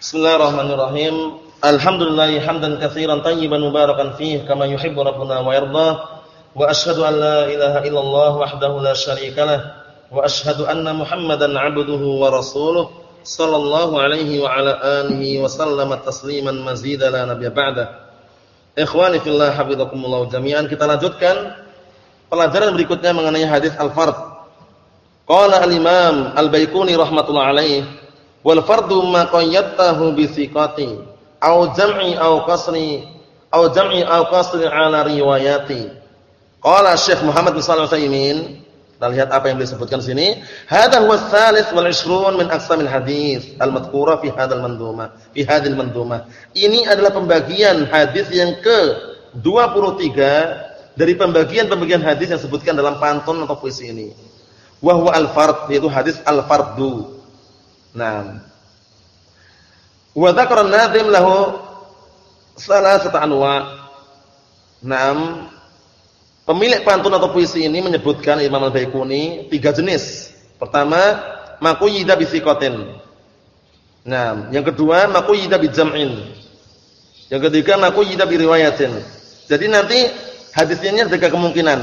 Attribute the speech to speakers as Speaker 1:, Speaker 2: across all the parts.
Speaker 1: Bismillahirrahmanirrahim. Alhamdulillah hamdan katsiran tayyiban mubarakan fihi kama yuhibbu rabbuna wa yarda. Wa asyhadu an la ilaha illallah wahdahu la syarikalah wa asyhadu anna Muhammadan 'abduhu wa rasuluh sallallahu alaihi wa ala alihi wa sallama tasliman mazida la nabiyya ba'da. Ikhwani fillah hafizakumullah jami'an kita lanjutkan pelajaran berikutnya mengenai hadis al-fard. Qala al-Imam Al-Baiquni rahimatullah alaihi Wal fardu ma qayyatahu bi thiqati au jam'i au qasri au jam'i au qasri ala riwayati. Qala Syekh Muhammad bin Shalih Al-Utsaimin, kita lihat apa yang disebutkan sini. Hadza huwa ats-tsalits wal 20 min aqsamil hadis al-madhkura fi hadzal mandhuma, fi hadzal mandhuma. Ini adalah pembagian hadis yang ke 23 dari pembagian-pembagian hadis yang disebutkan dalam pantun atau puisi ini. Wa huwa al-fard, yaitu hadis al-fardu. Nah. Wa dzakara an-nadhim lahu salasata anwa. Naam. Pemilik pantun atau puisi ini menyebutkan Imam Al-Baiquni tiga jenis. Pertama, maquyida bi thiqatin. Nah, yang kedua maquyida bi jam'in. Yang ketiga maquyida bi riwayatin. Jadi nanti hadisnya ada kemungkinan.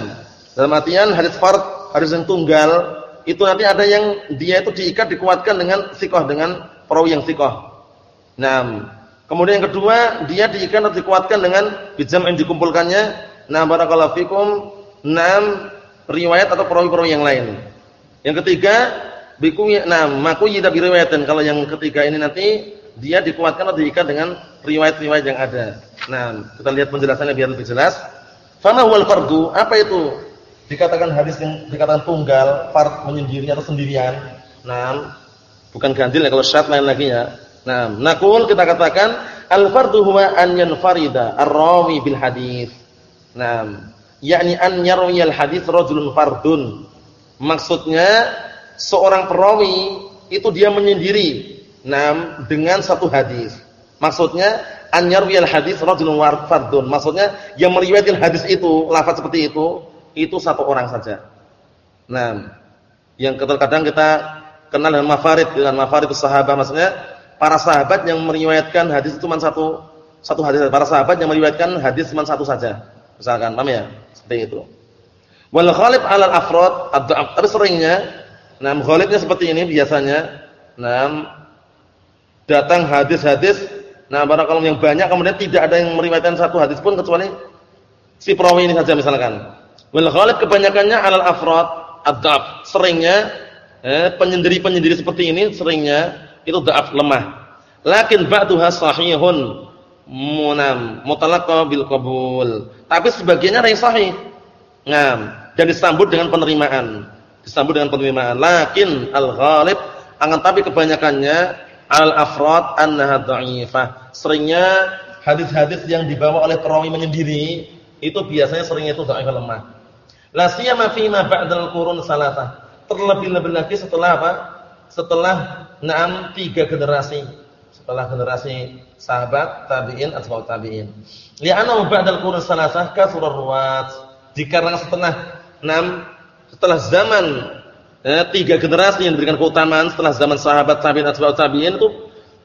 Speaker 1: Dalam artian hadis fard, hadis yang tunggal, itu nanti ada yang dia itu diikat dikuatkan dengan sikoh dengan perawi yang sikoh. Nah, kemudian yang kedua dia diikat atau dikuatkan dengan bijam yang dikumpulkannya. Nah, barakallahu fikum. Enam riwayat atau perawi-perawi yang lain. Yang ketiga, biku nah maku yida riwayatan. Kalau yang ketiga ini nanti dia dikuatkan atau diikat dengan riwayat-riwayat yang ada. Nah, kita lihat penjelasannya biar lebih jelas. Fama huwal fardu? Apa itu dikatakan hadis yang dikatakan tunggal, fard menyendiri atau sendirian. Nah, bukan ganjil ya kalau syarat lain lagi ya. Nah, nakul kita katakan al-fardu huwa an yanfarida ar-rawi bil hadis. Nah, yakni an yarwi al-hadis rajulun fardun. Maksudnya seorang perawi itu dia menyendiri nah dengan satu hadis. Maksudnya an yarwi al-hadis rajulun fardun. Maksudnya yang meriwayatkan hadis itu lafaz seperti itu itu satu orang saja. Nah, yang terkadang kita kenal dengan mafarid, dengan mafarid sahabat maksudnya para sahabat yang meriwayatkan hadis itu cuma satu satu hadis. Para sahabat yang meriwayatkan hadis cuma satu saja. Misalkan, paham ya? Seperti itu. Wal ghalib 'alal afrad ad-dha'af. Tapi seringnya, nah ghalibnya seperti ini biasanya. Nah, datang hadis-hadis nah barakallahu yang banyak kemudian tidak ada yang meriwayatkan satu hadis pun kecuali si perawi ini saja misalkan. Wal ghalib kebanyakannya alal afrad ad-dha'af. Seringnya eh, penyendiri-penyendiri seperti ini seringnya itu dha'af lemah. Lakin ba'duha sahihun munam mutalaqqa bil qabul. Tapi sebagiannya ada yang sahih. Ngam dan disambut dengan penerimaan. Disambut dengan penerimaan. Lakin al-ghalib akan tapi kebanyakannya al afrad annaha dha'ifah. Seringnya hadis-hadis yang dibawa oleh perawi menyendiri itu biasanya seringnya itu dhaif lemah. La siyama fi ma ba'dal qurun salatah. Terlebih-lebih lagi setelah apa? Setelah enam tiga generasi. Setelah generasi sahabat, tabi'in, atba'ut tabi'in. Li'anna ba'dal qurun salatah katsura ruwat. Dikarenakan setelah enam setelah zaman eh, tiga generasi yang diberikan keutamaan setelah zaman sahabat, tabi'in, atba'ut tabi'in itu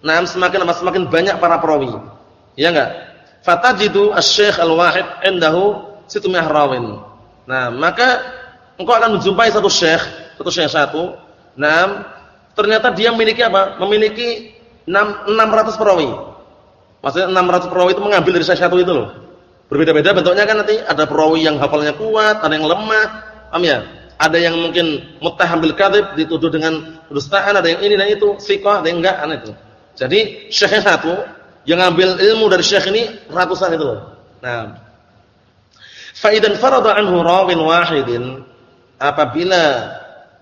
Speaker 1: enam semakin semakin banyak para perawi. Ya enggak? Fatajidu asy-syekh al-wahid indahu situ rawin. Nah, maka engkau akan menjumpai satu syekh, satu syekh satu. Nah, ternyata dia memiliki apa? Memiliki 6, 600 perawi. Maksudnya 600 perawi itu mengambil dari syekh satu itu loh. Berbeda-beda bentuknya kan nanti ada perawi yang hafalnya kuat, ada yang lemah. Paham ya? Ada yang mungkin muttahambil kadzib dituduh dengan dustaan, ada yang ini dan itu, siqah, ada yang enggak, aneh itu. Jadi syekh satu yang ngambil ilmu dari syekh ini ratusan itu loh. Nah, Faidan farada anhu rawin wahidin. Apabila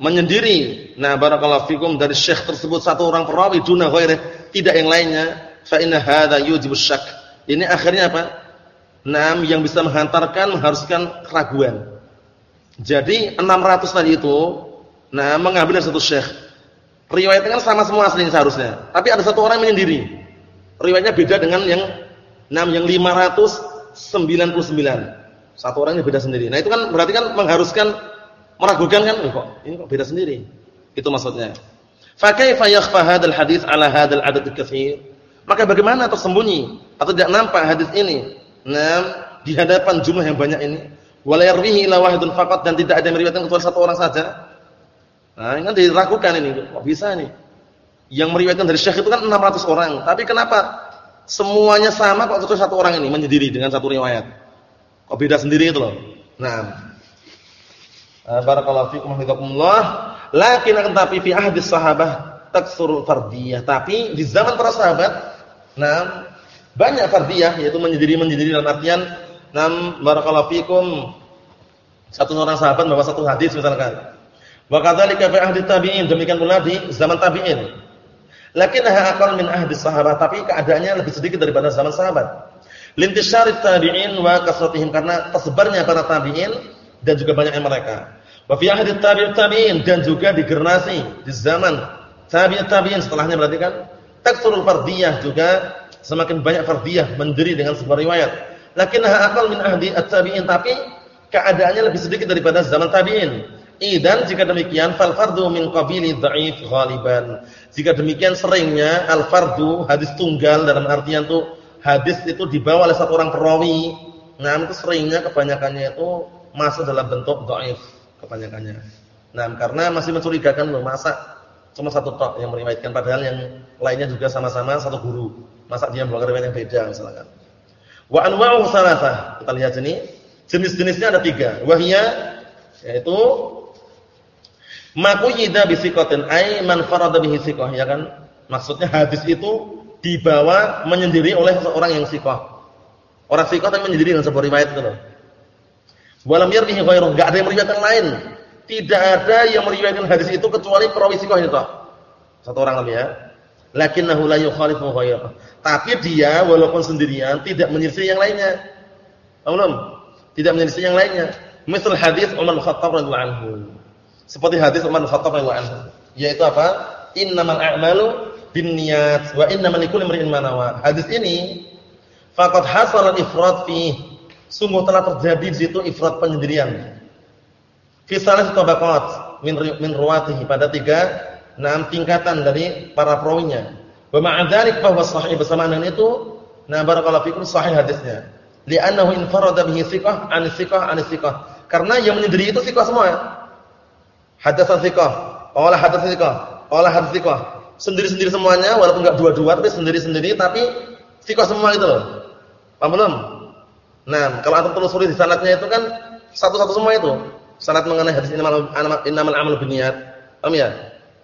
Speaker 1: menyendiri nah barakallahu fikum dari syekh tersebut satu orang perawi duna ghairi tidak yang lainnya fa inna hadza yujibu syak. Ini akhirnya apa? Enam yang bisa menghantarkan mengharuskan keraguan. Jadi 600 tadi itu nah mengambil satu syekh. Riwayatnya kan sama semua aslinya seharusnya. Tapi ada satu orang yang menyendiri. Riwayatnya beda dengan yang 6 yang 599 satu orangnya beda sendiri. Nah itu kan berarti kan mengharuskan meragukan kan? kok ini kok beda sendiri. Itu maksudnya. Fa kaifa yakhfa hadzal hadits ala hadzal adad katsir? Maka bagaimana tersembunyi atau tidak nampak hadis ini? Nah, di hadapan jumlah yang banyak ini, wala yarwihi ila wahidun faqat dan tidak ada yang meriwayatkan kecuali satu orang saja. Nah, ini kan diragukan ini. Kok bisa nih? Yang meriwayatkan dari syekh itu kan 600 orang, tapi kenapa semuanya sama kok satu orang ini menyendiri dengan satu riwayat? Kok beda sendiri itu loh. Nah, barakallahu fikum hafizakumullah. Lakin akan tapi fi ahdis sahabah taksur fardiyah. Tapi di zaman para sahabat Nah, banyak fardiyah yaitu menjadi-menjadi dalam artian nam barakallahu fikum satu orang sahabat bawa satu hadis misalkan. Wa kadzalika fi ahdi tabi'in, demikian pula di zaman tabi'in. Lakinnaha aqall min ahdi sahabat, tapi keadaannya lebih sedikit daripada zaman sahabat. Lintisyarit tabi'in wa kasratihim karena tersebarnya para tabi'in dan juga banyaknya mereka. Wa fi ahdi tabi'in tabi'in dan juga di generasi di zaman tabi'in tabi'in setelahnya berarti kan taksurul fardiyah juga semakin banyak fardiyah mendiri dengan sebuah riwayat. Lakinnaha aqall min ahdi at-tabi'in tapi keadaannya lebih sedikit daripada zaman tabi'in. Idan jika demikian fal fardu min qabili dhaif ghaliban. Jika demikian seringnya al fardu hadis tunggal dalam artian tuh hadis itu dibawa oleh satu orang perawi. Nah, itu seringnya kebanyakannya itu masuk dalam bentuk dhaif kebanyakannya. Nah, karena masih mencurigakan loh masa cuma satu tok yang meriwayatkan padahal yang lainnya juga sama-sama satu guru. Masa dia membawa riwayat yang beda misalkan. Wa anwa'u salasah. Kita lihat sini. Jenis-jenisnya ada tiga. Wahia yaitu makuyida bisikotin ay man farada bihi sikoh ya kan? Maksudnya hadis itu dibawa menyendiri oleh seorang yang sikoh. Orang sikoh tapi menyendiri dengan sebuah riwayat itu loh. Walam yarbihi ghairuh, enggak ada yang meriwayatkan lain. Tidak ada yang meriwayatkan hadis itu kecuali perawi sikoh itu. Satu orang lagi ya. Lakinnahu la yukhalifu ghayra. Tapi dia walaupun sendirian tidak menyelisih yang lainnya. Belum? Tidak menyelisih yang lainnya. Misal hadis Umar Khattab anhu. Seperti hadis Umar Khattab anhu, yaitu apa? Innamal a'malu binniyat wa innamal likulli imrin ma nawa. Hadis ini faqad hasala al-ifrat fi sungguh telah terjadi di situ ifrat penyendirian fi salas tabaqat min min ruwatihi pada tiga enam tingkatan dari para perawinya. Wa ma'a dzalik fa huwa sahih bersama dengan itu nah barakallahu fikum sahih hadisnya. Li'annahu infarada bihi thiqah an thiqah an thiqah. Karena yang menyendiri itu thiqah semua. Hadatsan thiqah, qala hadatsan thiqah, qala hadatsan thiqah. Sendiri-sendiri semuanya walaupun enggak dua-dua tapi sendiri-sendiri tapi thiqah semua itu loh. Paham belum? Nah, kalau antum telusuri di sanadnya itu kan satu-satu semua itu sanad mengenai hadis innamal innamal amalu binniyat. Paham ya?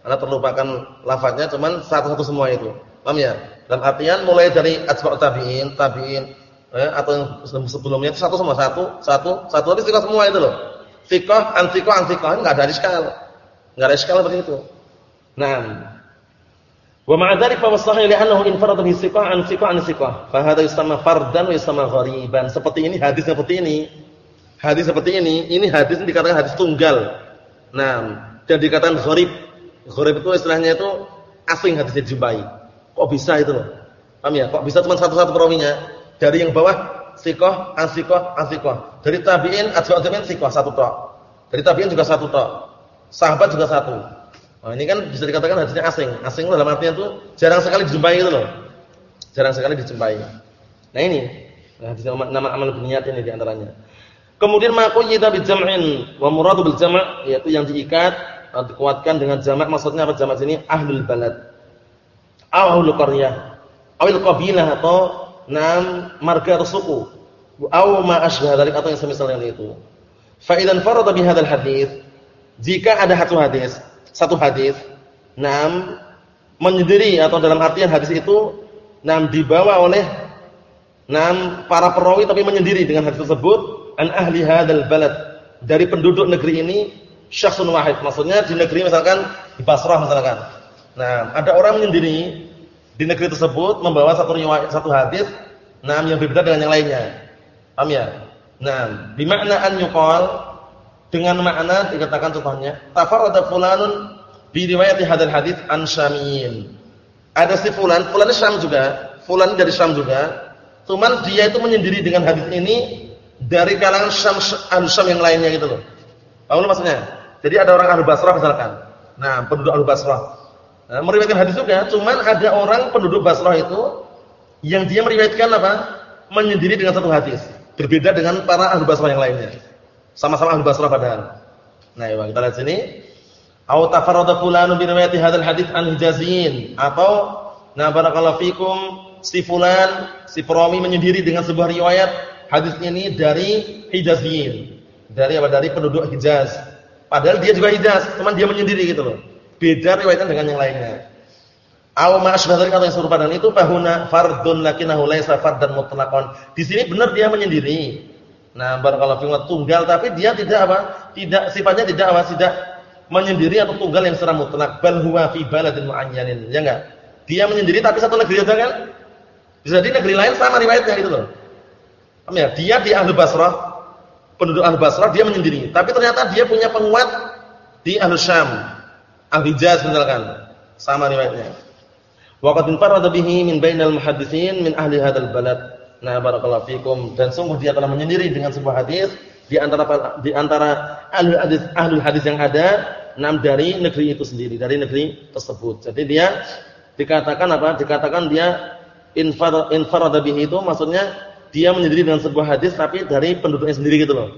Speaker 1: Anda terlupakan lafaznya cuman satu-satu semua itu. Paham ya? Dalam artian mulai dari atba'ut tabi'in, tabi'in eh, atau yang sebelumnya itu satu semua satu, satu, satu tapi sikah semua itu loh. Sikah, ansikah, ansikah enggak ada iskal. Enggak ada iskal seperti itu. Nah, Wa ma'a dzalik fa sahih li'annahu infarada bi siqah an siqah an siqah. Fa hadha yusamma fardan wa yusamma ghariban. Seperti ini hadis seperti ini Hadis seperti ini, ini hadis dikatakan hadis tunggal. Nah, dan dikatakan gharib. Gharib itu istilahnya itu asing hadisnya dijumpai. Kok bisa itu loh? Paham ya? Kok bisa cuma satu-satu perawinya? Dari yang bawah sikoh, asikoh, asikoh. Dari tabi'in, atba'ut tabi'in sikoh satu tok. Dari tabi'in juga satu tok. Sahabat juga satu. Nah, ini kan bisa dikatakan hadisnya asing. Asing dalam artinya itu jarang sekali dijumpai itu loh. Jarang sekali dijumpai. Nah ini, nah, hadisnya nama amal niat ini di antaranya. Kemudian maqayyida jam'in wa muradu bil jam' yaitu yang diikat atau dikuatkan dengan jamak maksudnya apa jamak sini ahlul balad. Ahlul qaryah. Awil qabilah atau nam marga atau suku. Aw ma asbah dzalik atau yang semisal dengan itu. Fa idzan farada bi hadzal hadis jika ada satu hadis, satu hadis nam menyendiri atau dalam artian hadis itu nam dibawa oleh nam para perawi tapi menyendiri dengan hadis tersebut an ahli hadzal balad dari penduduk negeri ini syakhsun wahid. Maksudnya di negeri misalkan di Basrah misalkan. Nah ada orang menyendiri di negeri tersebut membawa satu riwayat satu hadis nah yang berbeda dengan yang lainnya. Paham ya? Nah bimakna an yuqal dengan makna dikatakan contohnya tafarrada fulanun bi riwayat hadzal hadis an syamiyin ada si fulan fulan Syam juga fulan dari Syam juga cuman dia itu menyendiri dengan hadis ini dari kalangan Syam Syam yang lainnya gitu loh. Paham maksudnya? Jadi ada orang ahlu Basrah misalkan. Nah, penduduk ahlu Basrah. Nah, meriwayatkan hadis juga, cuman ada orang penduduk Basrah itu Yang dia meriwayatkan apa? Menyendiri dengan satu hadis. Berbeda dengan para ahli basrah yang lainnya. Sama-sama ahli basrah padahal. Nah, ya, kita lihat sini. Au tafarrada fulanu bi riwayati hadzal hadits an hijaziyin atau na barakallahu fikum si fulan si perawi menyendiri dengan sebuah riwayat hadis ini dari hijaziyin. Dari apa? Dari penduduk Hijaz. Padahal dia juga Hijaz, cuman dia menyendiri gitu loh. Beda riwayatnya dengan yang lainnya. Aw ma asbah dzalika yang serupa dengan itu fahuna fardun lakinahu laisa fardan mutlaqan. Di sini benar dia menyendiri. Nah, barakallahu fikum tunggal tapi dia tidak apa? Tidak sifatnya tidak apa? Tidak menyendiri atau tunggal yang secara mutlak. Bal huwa fi baladin muayyanin. Ya enggak? Dia menyendiri tapi satu negeri aja kan? Bisa di negeri lain sama riwayatnya gitu loh. Paham ya? Dia di Ahlu Basrah, penduduk Ahlu Basrah dia menyendiri, tapi ternyata dia punya penguat di Ahlu Syam, Ahlu Hijaz misalkan. Sama riwayatnya. Wa qad infarada bihi min bainal muhadditsin min ahli hadzal balad. Nah, barakallahu fikum dan sungguh dia telah menyendiri dengan sebuah hadis di antara di antara ahli hadis ahli hadis yang ada enam dari negeri itu sendiri, dari negeri tersebut. Jadi dia dikatakan apa? Dikatakan dia infarada bihi itu maksudnya dia menyendiri dengan sebuah hadis tapi dari penduduknya sendiri gitu loh.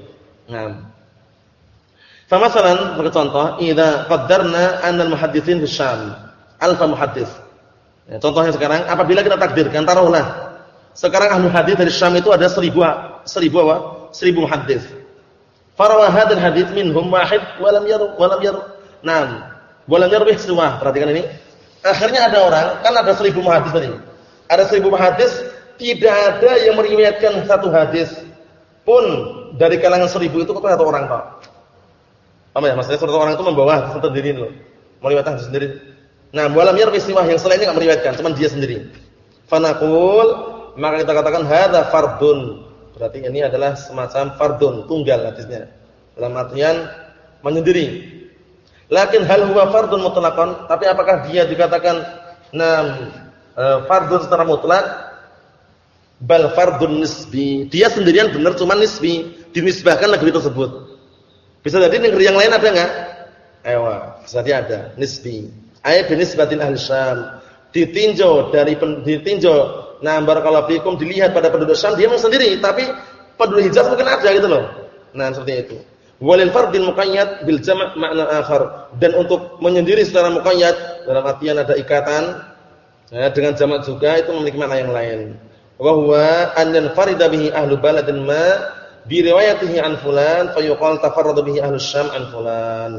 Speaker 1: Nah. Sama salan sebagai contoh, idza qaddarna anna al-muhadditsin fi Syam, alfa muhaddits. Ya, contohnya sekarang apabila kita takdirkan taruhlah sekarang ahli hadis dari Syam itu ada seribu seribu apa? Seribu hadis. Farawa hadis minhum wahid walam yar walam yar. Naam. Walam yarwih semua. Perhatikan ini. Akhirnya ada orang, kan ada seribu hadis tadi. Ada seribu hadis, tidak ada yang meriwayatkan satu hadis pun dari kalangan seribu itu kepada satu orang, Pak. Apa ya? Maksudnya satu orang itu membawa sendiri loh. Meriwayatkan sendiri. Nah, walam yarwih semua yang selainnya enggak meriwayatkan, cuma dia sendiri. Fanaqul maka kita katakan hadza fardun. Berarti ini adalah semacam fardun, tunggal hadisnya. Dalam artian menyendiri. Lakin hal huwa fardun mutlaqan? Tapi apakah dia dikatakan nam e, fardun secara mutlak? Bal fardun nisbi. Dia sendirian benar cuma nisbi, dinisbahkan negeri tersebut. Bisa jadi negeri yang lain ada enggak? Ewa, bisa jadi ada, nisbi. Ayat binisbatin al-Syam. Ditinjau dari ditinjau Nah, barakallahu fikum dilihat pada penduduk Syam dia memang sendiri, tapi penduduk Hijaz mungkin ada gitu loh. Nah, seperti itu. Walil fardil muqayyad bil jama' makna akhar. Dan untuk menyendiri secara muqayyad dalam artian ada ikatan ya, dengan jamak juga itu memiliki makna yang lain. Wa huwa an yanfarida bihi ahlu baladin ma bi riwayatihi an fulan fa yuqal tafarrada bihi ahlu syam an fulan.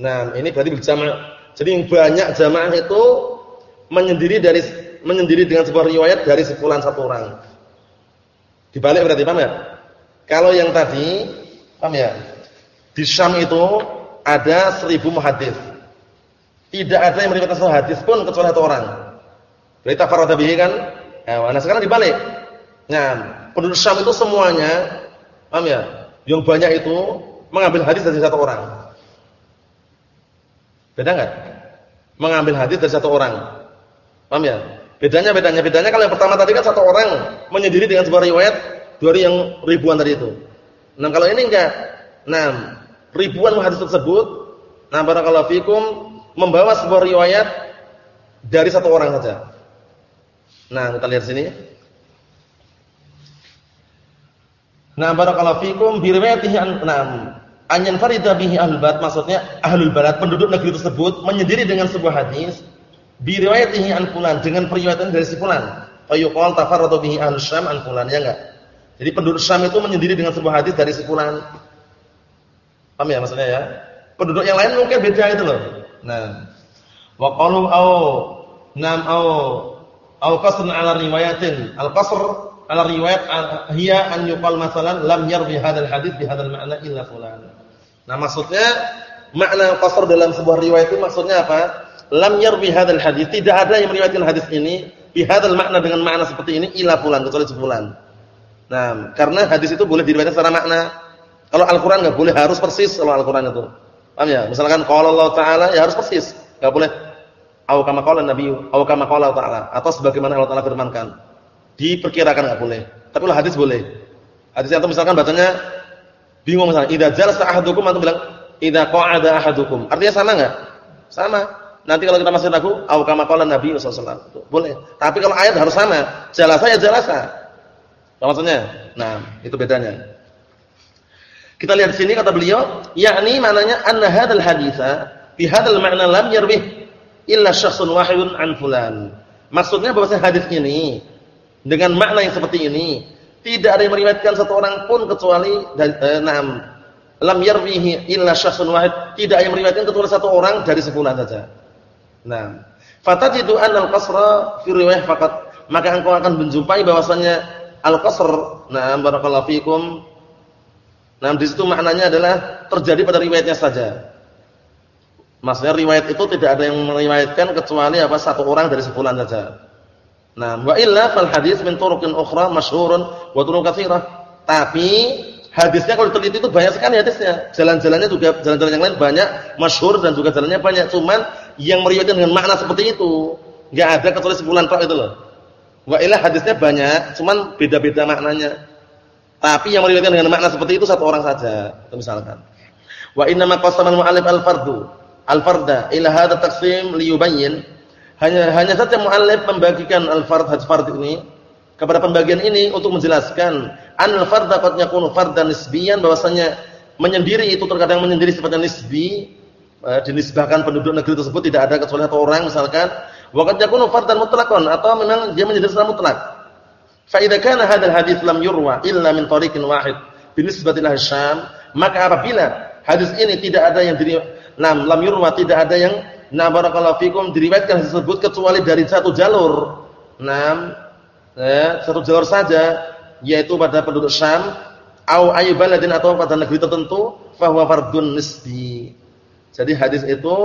Speaker 1: Nah, ini berarti bil jama'. Jadi yang banyak jamaah itu menyendiri dari menyendiri dengan sebuah riwayat dari sepulan satu orang. Dibalik berarti paham? Kalau yang tadi, paham ya? Di Syam itu ada seribu muhadis. Tidak ada yang meriwayatkan satu hadis pun kecuali satu orang. Berarti tafarrada bihi kan? Nah, sekarang dibalik. Nah, penduduk Syam itu semuanya, paham ya? Yang banyak itu mengambil hadis dari satu orang. Beda enggak? Mengambil hadis dari satu orang. Paham ya? Bedanya bedanya bedanya kalau yang pertama tadi kan satu orang menyendiri dengan sebuah riwayat dari yang ribuan tadi itu. Nah, kalau ini enggak. Nah, ribuan hadis tersebut nah barakallahu fikum membawa sebuah riwayat dari satu orang saja. Nah, kita lihat sini. Nah, barakallahu fikum bi riwayatihi an an yanfarida bihi ahlul balad maksudnya ahlul balad penduduk negeri tersebut menyendiri dengan sebuah hadis bi riwayatihi an fulan dengan periwayatan dari si fulan. Fa yuqal tafarrada bihi ahlu Syam an fulan ya enggak? Jadi penduduk Syam itu menyendiri dengan sebuah hadis dari si fulan. Paham ya maksudnya ya? Penduduk yang lain mungkin beda itu loh. Nah, wa qalu au nam au au qasr ala riwayatin. Al-qasr ala riwayat hiya an yuqal masalan lam yarwi hadzal hadis bi hadzal ma'na illa fulan. Nah, maksudnya makna qasr dalam sebuah riwayat itu maksudnya apa? Lam yarwi hadzal hadis, tidak ada yang meriwayatkan hadis ini bi hadzal makna dengan makna seperti ini ila fulan kecuali sebulan. Nah, karena hadis itu boleh diriwayatkan secara makna. Kalau Al-Qur'an enggak boleh harus persis kalau Al-Qur'an itu. Paham ya? Misalkan qala Allah taala ya harus persis. Enggak boleh au kama qala Nabi au kama qala taala atau sebagaimana Allah taala firmankan. Diperkirakan enggak boleh. Tapi kalau hadis boleh. Hadis yang misalkan bacanya bingung misalnya idza jalasa ahadukum atau bilang idza qa'ada ahadukum. Artinya sama enggak? Sama. Nanti kalau kita masih ragu, au kama qala Nabi sallallahu Boleh. Tapi kalau ayat harus sama. Jalasa ya jalasa. Apa maksudnya? Nah, itu bedanya. Kita lihat sini kata beliau, yakni maknanya anna hadzal haditsa bi hadzal ma'na lam yarwih illa syakhsun wahidun an fulan. Maksudnya bahwa hadis ini dengan makna yang seperti ini tidak ada yang meriwayatkan satu orang pun kecuali eh, enam lam yarwihi illa syakhsun wahid tidak yang meriwayatkan kecuali satu orang dari sefulan saja. Nah, fatajidu anna al-qasra fi riwayah faqat maka engkau akan menjumpai bahwasanya al-qasr nah barakallahu fikum nah di situ maknanya adalah terjadi pada riwayatnya saja. Maksudnya riwayat itu tidak ada yang meriwayatkan kecuali apa satu orang dari sefulan saja. Nah, wa illa fal hadis min turuqin ukhra masyhurun wa turuq katsirah. Tapi hadisnya kalau diteliti itu banyak sekali hadisnya. Jalan-jalannya juga jalan-jalan yang lain banyak, masyhur dan juga jalannya banyak. Cuman yang meriwayatkan dengan makna seperti itu enggak ada kecuali sefulan tok itu loh. Wa illa hadisnya banyak, cuman beda-beda maknanya. Tapi yang meriwayatkan dengan makna seperti itu satu orang saja, misalkan. Wa inna ma qasama al-mu'allif al-fardu al-farda ila hadha taqsim liyubayyin hanya hanya saja muallif membagikan al-fard hadis fard ini kepada pembagian ini untuk menjelaskan an al-farda qad yakunu fardan nisbiyan bahwasanya menyendiri itu terkadang menyendiri sifatnya nisbi eh, dinisbahkan penduduk negeri tersebut tidak ada kecuali satu orang misalkan wa qad yakunu fardan mutlaqan atau memang dia menyendiri secara mutlak fa idza kana hadzal hadits lam yurwa illa min tariqin wahid binisbati ila Syam maka apabila hadis ini tidak ada yang diri Nam lam yurwa tidak ada yang na barakallahu fikum diriwayatkan disebut kecuali dari satu jalur. Nam ya, satu jalur saja yaitu pada penduduk Syam au ayu baladin atau pada negeri tertentu bahwa fardun nisbi. Jadi hadis itu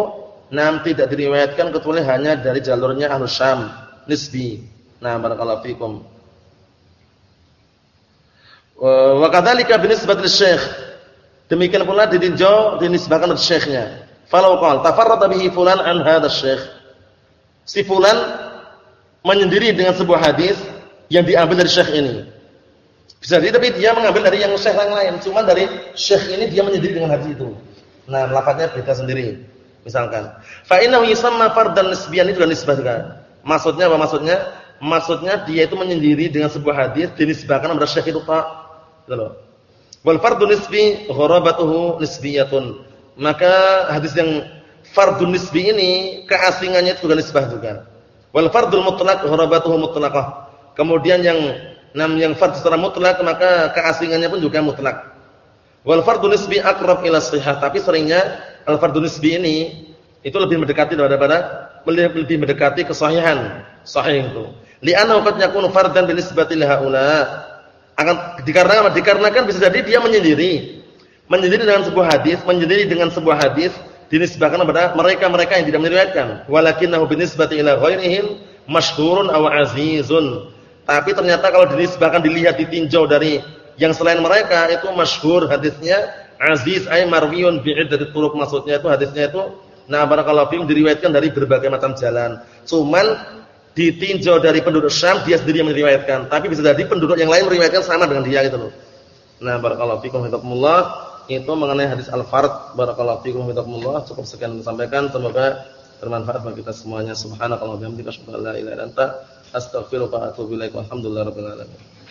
Speaker 1: nam tidak diriwayatkan kecuali hanya dari jalurnya ahlu Syam nisbi. Nah, barakallahu fikum. Wa kadzalika binisbati syekh. Demikian pula ditinjau dinisbahkan oleh syekhnya. Falau qala tafarrada bihi fulan an hadha syekh. Si fulan menyendiri dengan sebuah hadis yang diambil dari syekh ini. Bisa jadi tapi dia mengambil dari yang syekh yang lain, cuma dari syekh ini dia menyendiri dengan hadis itu. Nah, lafadznya beda sendiri. Misalkan, fa innahu yusamma fardan nisbiyan itu nisbah juga. Maksudnya apa maksudnya? Maksudnya dia itu menyendiri dengan sebuah hadis dinisbahkan kepada syekh itu tak. Gitu loh. Wal fardun nisbi gharabatuhu nisbiyatun maka hadis yang fardun nisbi ini keasingannya itu juga nisbah juga. Wal fardul mutlaq hurabatuhu mutlaqah. Kemudian yang nam yang fard secara mutlak maka keasingannya pun juga mutlak. Wal fardun nisbi aqrab ila sihah, tapi seringnya al fardun nisbi ini itu lebih mendekati daripada lebih mendekati kesahihan. Sahih itu. Li'annahu qad yakunu fardan bi nisbati haula. Akan dikarenakan dikarenakan bisa jadi dia menyendiri menyendiri dengan sebuah hadis, menyendiri dengan sebuah hadis dinisbahkan kepada mereka-mereka yang tidak meriwayatkan. Walakinahu binisbati ila ghairihim masyhurun aw azizun. Tapi ternyata kalau dinisbahkan dilihat ditinjau dari yang selain mereka itu masyhur hadisnya aziz ay marwiyun bi'iddati turuq maksudnya itu hadisnya itu nah barakallahu fiikum diriwayatkan dari berbagai macam jalan. Cuman ditinjau dari penduduk Syam dia sendiri yang meriwayatkan, tapi bisa jadi penduduk yang lain meriwayatkan sama dengan dia gitu loh. Nah barakallahu fiikum hafizakumullah itu mengenai hadis al-fard. Barakallahu fikum wa cukup sekian disampaikan. Semoga bermanfaat bagi kita semuanya. Subhanallahi wa bihamdihi asyhadu an la ilaha illa anta astaghfiruka wa atubu ilaik. Walhamdulillahi rabbil alamin